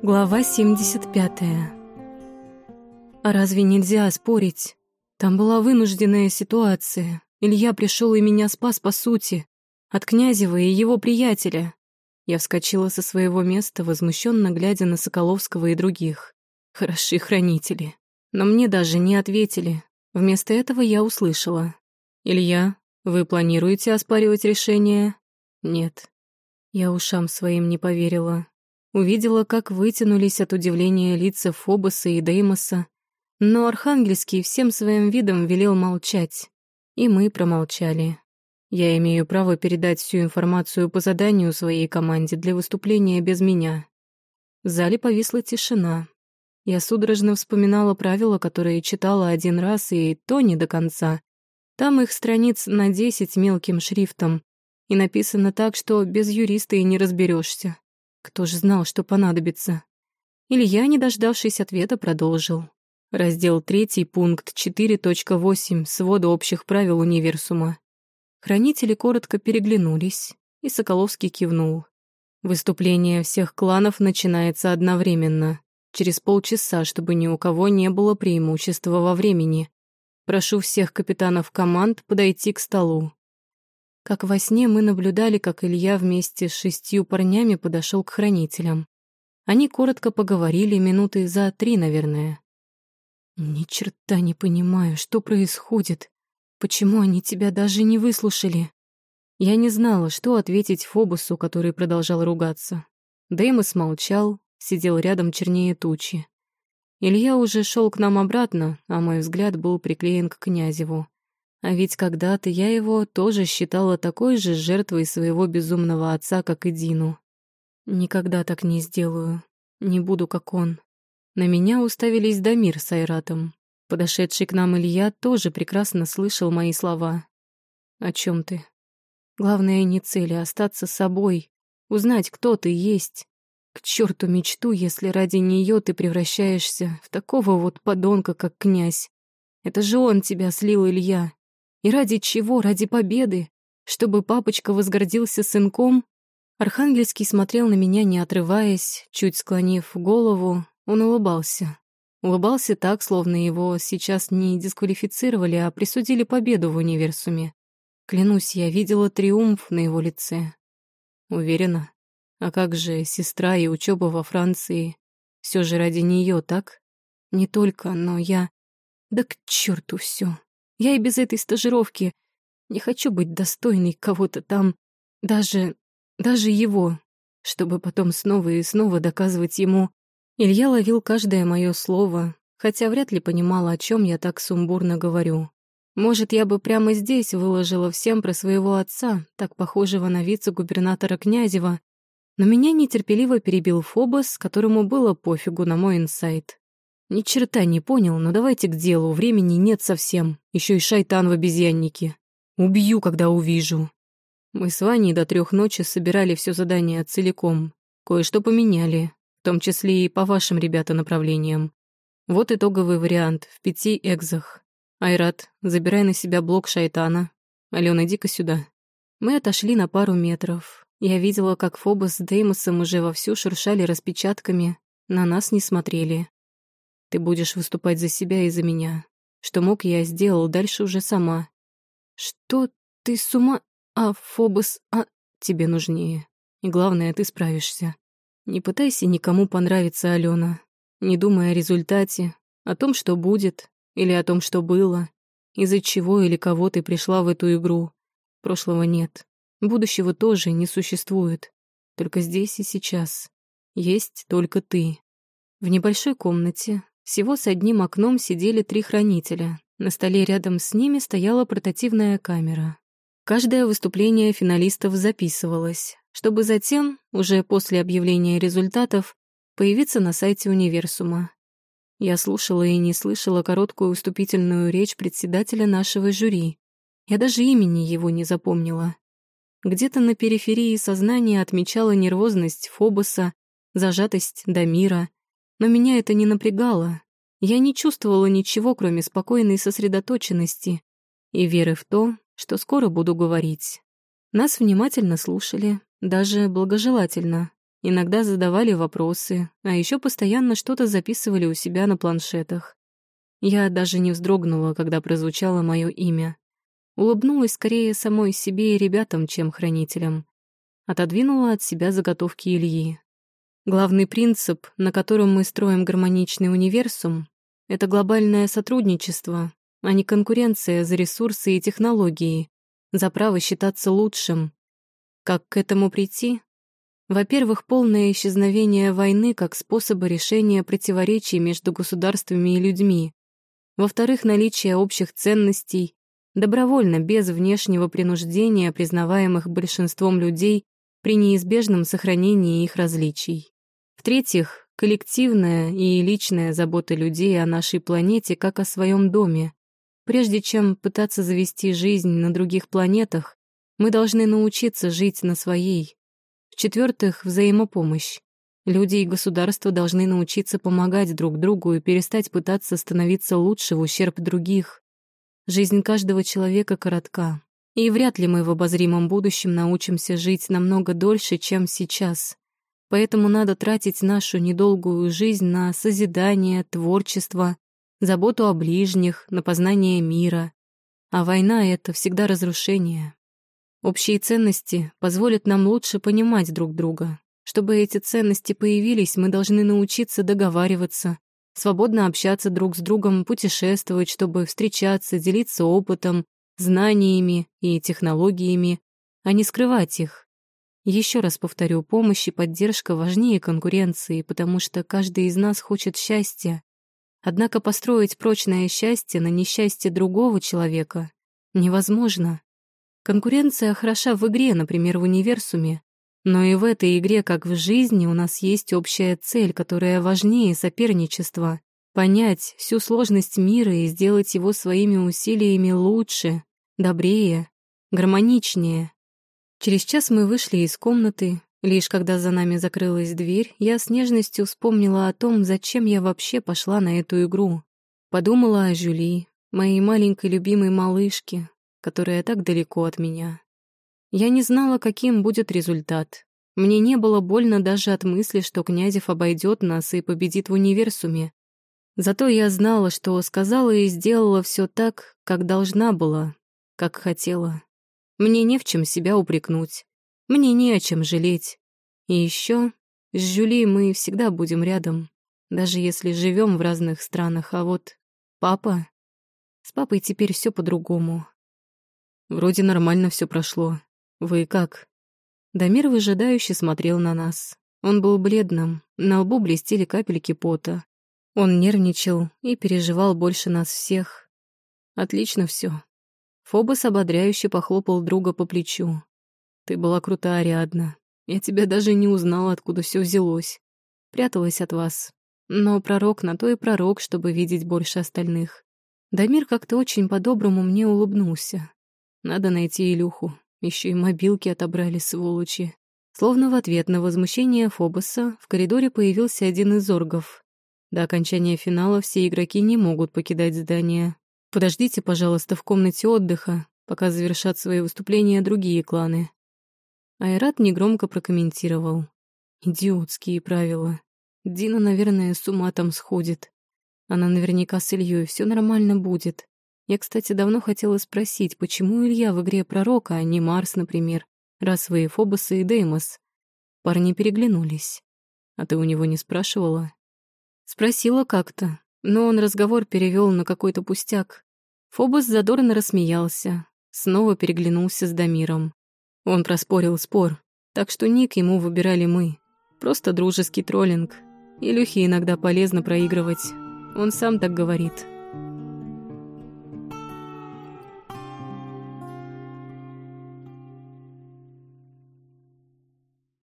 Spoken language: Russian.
Глава 75. А разве нельзя спорить? Там была вынужденная ситуация. Илья пришел и меня спас по сути. От Князева и его приятеля. Я вскочила со своего места, возмущенно глядя на Соколовского и других. Хороши хранители. Но мне даже не ответили. Вместо этого я услышала. «Илья, вы планируете оспаривать решение?» «Нет». Я ушам своим не поверила. Увидела, как вытянулись от удивления лица Фобоса и Деймоса, но Архангельский всем своим видом велел молчать, и мы промолчали. Я имею право передать всю информацию по заданию своей команде для выступления без меня. В зале повисла тишина. Я судорожно вспоминала правила, которые читала один раз, и то не до конца. Там их страниц на десять мелким шрифтом, и написано так, что без юриста и не разберешься. Кто же знал, что понадобится? Илья, не дождавшись ответа, продолжил. Раздел 3, пункт 4.8 свода общих правил универсума. Хранители коротко переглянулись, и Соколовский кивнул. Выступление всех кланов начинается одновременно, через полчаса, чтобы ни у кого не было преимущества во времени. Прошу всех капитанов команд подойти к столу. Как во сне мы наблюдали, как Илья вместе с шестью парнями подошел к хранителям. Они коротко поговорили минуты за три, наверное. «Ни черта не понимаю, что происходит. Почему они тебя даже не выслушали?» Я не знала, что ответить Фобусу, который продолжал ругаться. Деймос молчал, сидел рядом чернее тучи. Илья уже шел к нам обратно, а мой взгляд был приклеен к Князеву. А ведь когда-то я его тоже считала такой же жертвой своего безумного отца, как и Дину. Никогда так не сделаю. Не буду, как он. На меня уставились Дамир с Айратом. Подошедший к нам Илья тоже прекрасно слышал мои слова. «О чем ты?» «Главное не цель, а остаться собой, узнать, кто ты есть. К черту мечту, если ради нее ты превращаешься в такого вот подонка, как князь. Это же он тебя слил, Илья. И ради чего? Ради победы? Чтобы папочка возгордился сынком? Архангельский смотрел на меня, не отрываясь, чуть склонив голову, он улыбался. Улыбался так, словно его сейчас не дисквалифицировали, а присудили победу в универсуме. Клянусь, я видела триумф на его лице. Уверена. А как же сестра и учеба во Франции? Все же ради нее, так? Не только, но я... Да к черту все. Я и без этой стажировки не хочу быть достойной кого-то там, даже... даже его, чтобы потом снова и снова доказывать ему. Илья ловил каждое мое слово, хотя вряд ли понимал, о чем я так сумбурно говорю. Может, я бы прямо здесь выложила всем про своего отца, так похожего на вице-губернатора Князева, но меня нетерпеливо перебил Фобос, которому было пофигу на мой инсайт. Ни черта не понял, но давайте к делу, времени нет совсем. Еще и шайтан в обезьяннике. Убью, когда увижу. Мы с Ваней до трех ночи собирали все задание целиком. Кое-что поменяли, в том числе и по вашим, ребята, направлениям. Вот итоговый вариант в пяти экзах. Айрат, забирай на себя блок шайтана. Алена, иди-ка сюда. Мы отошли на пару метров. Я видела, как Фобос с Деймосом уже вовсю шуршали распечатками, на нас не смотрели. Ты будешь выступать за себя и за меня. Что мог, я сделал, дальше уже сама. Что ты с ума... А, Фобос, а... Тебе нужнее. И главное, ты справишься. Не пытайся никому понравиться, Алена. Не думай о результате, о том, что будет, или о том, что было, из-за чего или кого ты пришла в эту игру. Прошлого нет. Будущего тоже не существует. Только здесь и сейчас. Есть только ты. В небольшой комнате, всего с одним окном сидели три хранителя. На столе рядом с ними стояла портативная камера. Каждое выступление финалистов записывалось, чтобы затем, уже после объявления результатов, появиться на сайте универсума. Я слушала и не слышала короткую выступительную речь председателя нашего жюри. Я даже имени его не запомнила. Где-то на периферии сознания отмечала нервозность Фобоса, зажатость Дамира, но меня это не напрягало. Я не чувствовала ничего, кроме спокойной сосредоточенности и веры в то, что скоро буду говорить. Нас внимательно слушали, даже благожелательно. иногда задавали вопросы, а еще постоянно что-то записывали у себя на планшетах. Я даже не вздрогнула, когда прозвучало мое имя. Улыбнулась скорее самой себе и ребятам, чем хранителям. Отодвинула от себя заготовки Ильи. Главный принцип, на котором мы строим гармоничный универсум, это глобальное сотрудничество, а не конкуренция за ресурсы и технологии, за право считаться лучшим. Как к этому прийти? Во-первых, полное исчезновение войны как способа решения противоречий между государствами и людьми. Во-вторых, наличие общих ценностей, добровольно, без внешнего принуждения, признаваемых большинством людей при неизбежном сохранении их различий. В-третьих, коллективная и личная забота людей о нашей планете как о своем доме. Прежде чем пытаться завести жизнь на других планетах, мы должны научиться жить на своей. В-четвертых, взаимопомощь. Люди и государства должны научиться помогать друг другу и перестать пытаться становиться лучше в ущерб других. Жизнь каждого человека коротка, и вряд ли мы в обозримом будущем научимся жить намного дольше, чем сейчас. Поэтому надо тратить нашу недолгую жизнь на созидание, творчество, заботу о ближних, на познание мира. А война — это всегда разрушение. Общие ценности позволят нам лучше понимать друг друга. Чтобы эти ценности появились, мы должны научиться договариваться, свободно общаться друг с другом, путешествовать, чтобы встречаться, делиться опытом, знаниями и технологиями, а не скрывать их. Еще раз повторю, помощь и поддержка важнее конкуренции, потому что каждый из нас хочет счастья. Однако построить прочное счастье на несчастье другого человека невозможно. Конкуренция хороша в игре, например, в универсуме, но и в этой игре, как в жизни, у нас есть общая цель, которая важнее соперничества — понять всю сложность мира и сделать его своими усилиями лучше, добрее, гармоничнее. Через час мы вышли из комнаты. Лишь когда за нами закрылась дверь, я с нежностью вспомнила о том, зачем я вообще пошла на эту игру. Подумала о Жюли, моей маленькой любимой малышке, которая так далеко от меня. Я не знала, каким будет результат. Мне не было больно даже от мысли, что Князев обойдет нас и победит в универсуме. Зато я знала, что сказала и сделала все так, как должна была, как хотела. Мне не в чем себя упрекнуть. Мне не о чем жалеть. И еще с Жюли мы всегда будем рядом, даже если живем в разных странах. А вот папа... С папой теперь все по-другому. Вроде нормально все прошло. Вы как? Дамир выжидающе смотрел на нас. Он был бледным, на лбу блестели капельки пота. Он нервничал и переживал больше нас всех. Отлично все. Фобос ободряюще похлопал друга по плечу. «Ты была крутая, Ариадна. Я тебя даже не узнала, откуда все взялось. Пряталась от вас. Но пророк на то и пророк, чтобы видеть больше остальных. Дамир как-то очень по-доброму мне улыбнулся. Надо найти Илюху. Еще и мобилки отобрали, сволочи. Словно в ответ на возмущение Фобоса в коридоре появился один из оргов. До окончания финала все игроки не могут покидать здание, Подождите, пожалуйста, в комнате отдыха, пока завершат свои выступления другие кланы. Айрат негромко прокомментировал. Идиотские правила. Дина, наверное, с ума там сходит. Она наверняка с Ильей, все нормально будет. Я, кстати, давно хотела спросить, почему Илья в игре пророка, а не Марс, например, раз вы Фобос и Деймос. Парни переглянулись. А ты у него не спрашивала? Спросила как-то, но он разговор перевел на какой-то пустяк. Фобос задорно рассмеялся, снова переглянулся с Дамиром. Он проспорил спор, так что ник ему выбирали мы. Просто дружеский троллинг. Илюхе иногда полезно проигрывать. Он сам так говорит.